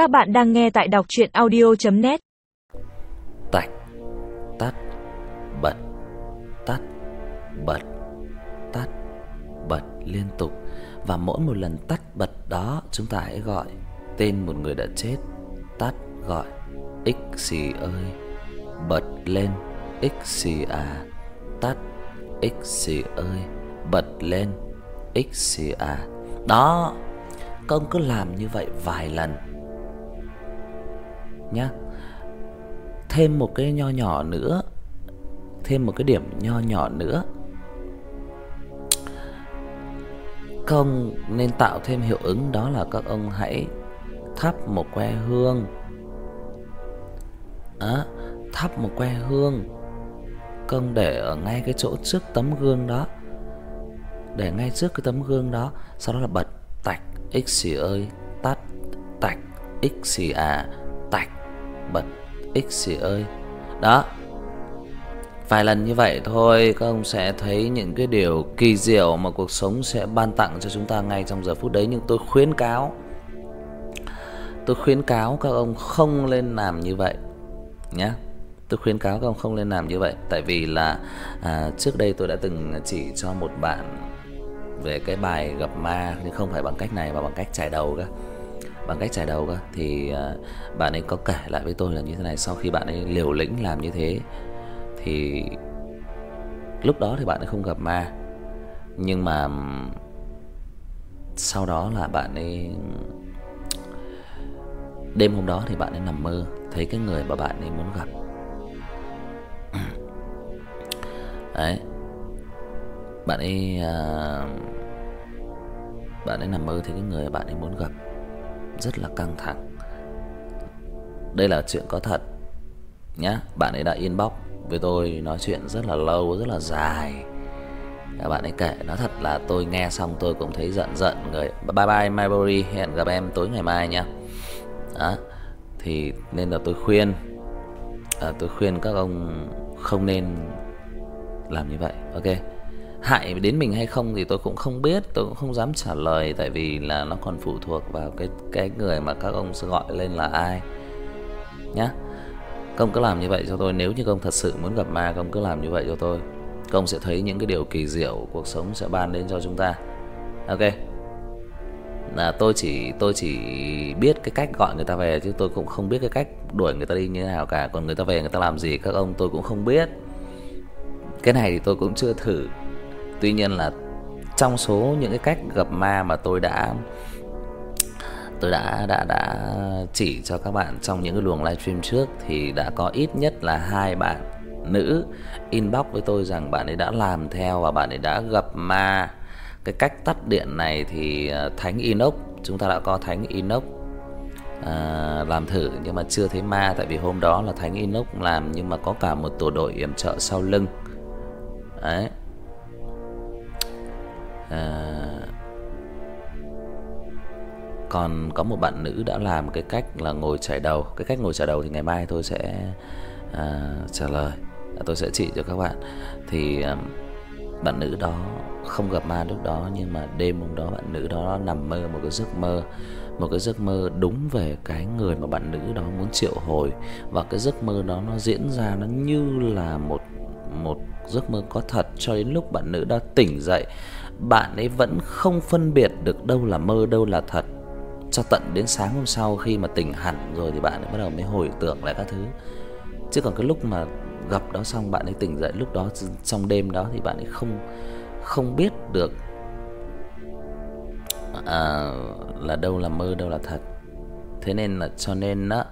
Các bạn đang nghe tại đọc chuyện audio.net Tạch, Tắt, Bật Tắt Bật Tắt, Bật liên tục. Và mỗi một lần tắt, bật đó, Chúng ta hãy gọi Tên một người đã chết. Tắt, gọi X xì ơi. Bật lên, X xì à. Tắt, X xì ơi. Bật lên, X xì à. Đó Công cứ làm như vậy vài lần nhá. Thêm một cái nho nhỏ nữa, thêm một cái điểm nho nhỏ nữa. không nên tạo thêm hiệu ứng đó là các ông hãy thắp một que hương. Đó, thắp một que hương. Công để ở ngay cái chỗ trước tấm gương đó. Để ngay trước cái tấm gương đó, sau đó là bật tạch x ơi, tắt tạch x à, tạch bật X ơi. Đó. Vài lần như vậy thôi các ông sẽ thấy những cái điều kỳ diệu mà cuộc sống sẽ ban tặng cho chúng ta ngay trong giờ phút đấy nhưng tôi khuyến cáo tôi khuyến cáo các ông không lên làm như vậy nhé. Tôi khuyến cáo các ông không nên làm như vậy tại vì là à, trước đây tôi đã từng chỉ cho một bạn về cái bài gặp ma nhưng không phải bằng cách này mà bằng cách trải đầu cơ bằng cách trải đầu cơ. Thì à, bạn ấy có kể lại với tôi là như thế này. Sau khi bạn ấy liều lĩnh làm như thế thì lúc đó thì bạn ấy không gặp ma. Nhưng mà sau đó là bạn ấy đêm hôm đó thì bạn ấy nằm mơ thấy cái người mà bạn ấy muốn gặp. Đấy. Bạn ấy uh, bạn ấy nằm mơ thấy cái người mà bạn ấy muốn gặp rất là căng thẳng. Đây là chuyện có thật nhá. Bạn ấy đã inbox với tôi nói chuyện rất là lâu, rất là dài. Các bạn ấy kể nó thật là tôi nghe xong tôi cũng thấy giận giận người. Bye bye Myberry, hẹn gặp em tối ngày mai nhá. Đó. Thì nên là tôi khuyên à, tôi khuyên các ông không nên làm như vậy. Ok hại đến mình hay không thì tôi cũng không biết, tôi cũng không dám trả lời tại vì là nó còn phụ thuộc vào cái cái người mà các ông sẽ gọi lên là ai. Nhá. Công cứ làm như vậy cho tôi, nếu như công thật sự muốn gặp ma công cứ làm như vậy cho tôi. Công sẽ thấy những cái điều kỳ diệu cuộc sống sẽ ban đến cho chúng ta. Ok. Là tôi chỉ tôi chỉ biết cái cách gọi người ta về chứ tôi cũng không biết cái cách đuổi người ta đi như thế nào cả, còn người ta về người ta làm gì các ông tôi cũng không biết. Cái này thì tôi cũng chưa thử Tuy nhiên là trong số những cái cách gặp ma mà tôi đã tôi đã đã đã chỉ cho các bạn trong những cái luồng livestream trước thì đã có ít nhất là hai bạn nữ inbox với tôi rằng bạn ấy đã làm theo và bạn ấy đã gặp ma. Cái cách tắt điện này thì ờ, Thánh Inox, chúng ta đã có Thánh Inox à, ờ, làm thử nhưng mà chưa thấy ma tại vì hôm đó là Thánh Inox làm nhưng mà có cả một tổ đội yểm trợ sau lưng. Đấy à, còn có một bạn nữ đã làm cái cách là ngồi chải đầu. Cái cách ngồi chải đầu thì ngày mai tôi sẽ à, trả lời. Tôi sẽ chỉ cho các bạn. Thì à, bạn nữ đó không gặp ma lúc đó nhưng mà đêm hôm đó bạn nữ đó nằm mơ một cái giấc mơ một cái giấc mơ đúng về cái người mà bạn nữ đó muốn triệu hồi. Và cái giấc mơ đó nó diễn ra nó như là một một giấc mơ có thật cho đến lúc bạn nữ đã tỉnh dậy bạn ấy vẫn không phân biệt được đâu là mơ đâu là thật. Cho tận đến sáng hôm sau khi mà tỉnh hẳn rồi thì bạn ấy bắt đầu mới hồi tưởng lại các thứ. Chứ còn cái lúc mà gặp đó xong bạn ấy tỉnh dậy lúc đó trong đêm đó thì bạn ấy không không biết được à, là đâu là mơ đâu là thật. Thế nên là cho nên á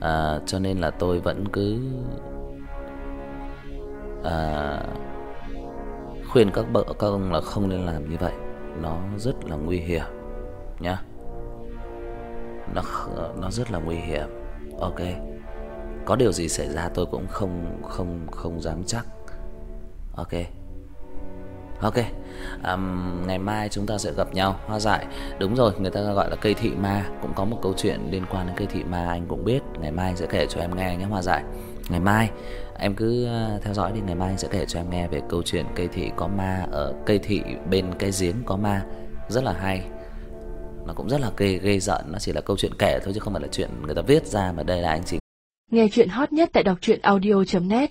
à, cho nên là tôi vẫn cứ à khuyên các bợ các ông là không nên làm như vậy, nó rất là nguy hiểm nhá. Nó nó rất là nguy hiểm. Ok. Có điều gì xảy ra tôi cũng không không không dám chắc. Ok. Ok. Um, ngày mai chúng ta sẽ gặp nhau hoa dại. Đúng rồi, người ta gọi là cây thị ma, cũng có một câu chuyện liên quan đến cây thị ma anh cũng biết, ngày mai sẽ kể cho em nghe nhé hoa dại. Ngày mai. Em cứ ờ, theo dõi đi, ngày mai anh sẽ kể cho em nghe về câu chuyện cây thị có ma ở, cây thị bên cái giếng có ma. Rất là hay. nó cũng rất là ghê ghê giận nó chỉ là câu chuyện kể thôi chứ không phải là chuyện người ta viết ra mà đây là anh chỉ Nghe chuyện hot nhất tại đọc truyện audio net.